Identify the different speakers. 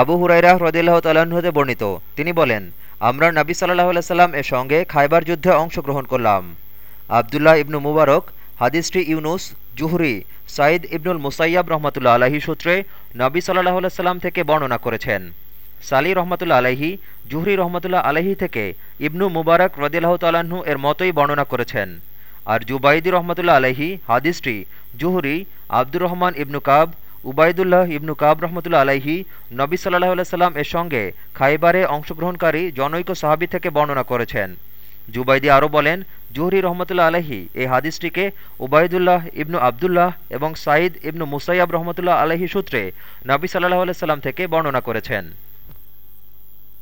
Speaker 1: আবু হুরাইরা হ্রদিল্লাহ তাল্লাহতে বর্ণিত। তিনি বলেন, আমরা নবী সাল্লাহ সাল্লাম এর সঙ্গে খাইবার যুদ্ধে অংশগ্রহণ করলাম। আবদুল্লাহ ইবনু মুবারক, হাদিসটি ইউনুস, জুহরি সাইদ ইবনুল মুসাইয়াব রহমতুল্লা আলাহি সূত্রে নবী সাল্লাহ সাল্লাম থেকে বর্ণনা করেছেন। সালি রহমতুল্লা আলাহি জুহরি রহমতুল্লাহ আলাহি থেকে ইবনু মুবারক রদিল্লাহ তাল্লাহ্ন এর মতোই বর্ণনা করেছেন। আর জুবাইদি রহমতুল্লাহ আলাহি হাদিসটি জুহরি, আব্দুর রহমান ইবনু কাব উবায়দুল্লাহ ইবনু কাব রহমতুল্লা আলাইহি নবী সাল্লাহ সাল্লাম এর সঙ্গে খাইবারে অংশগ্রহণকারী জনৈক সাহাবি থেকে বর্ণনা করেছেন। জুবাইদি আরও বলেন, জুহরি রহমতুল্লাহ আলহি এই হাদিসটিকে উবায়দুল্লাহ ইবনু আবদুল্লাহ এবং সাঈদ ইবনু মুসাইয়াব রহমতুল্লাহ আলহি সূত্রে নবী সাল্লাহ সাল্লাম থেকে বর্ণনা করেছেন।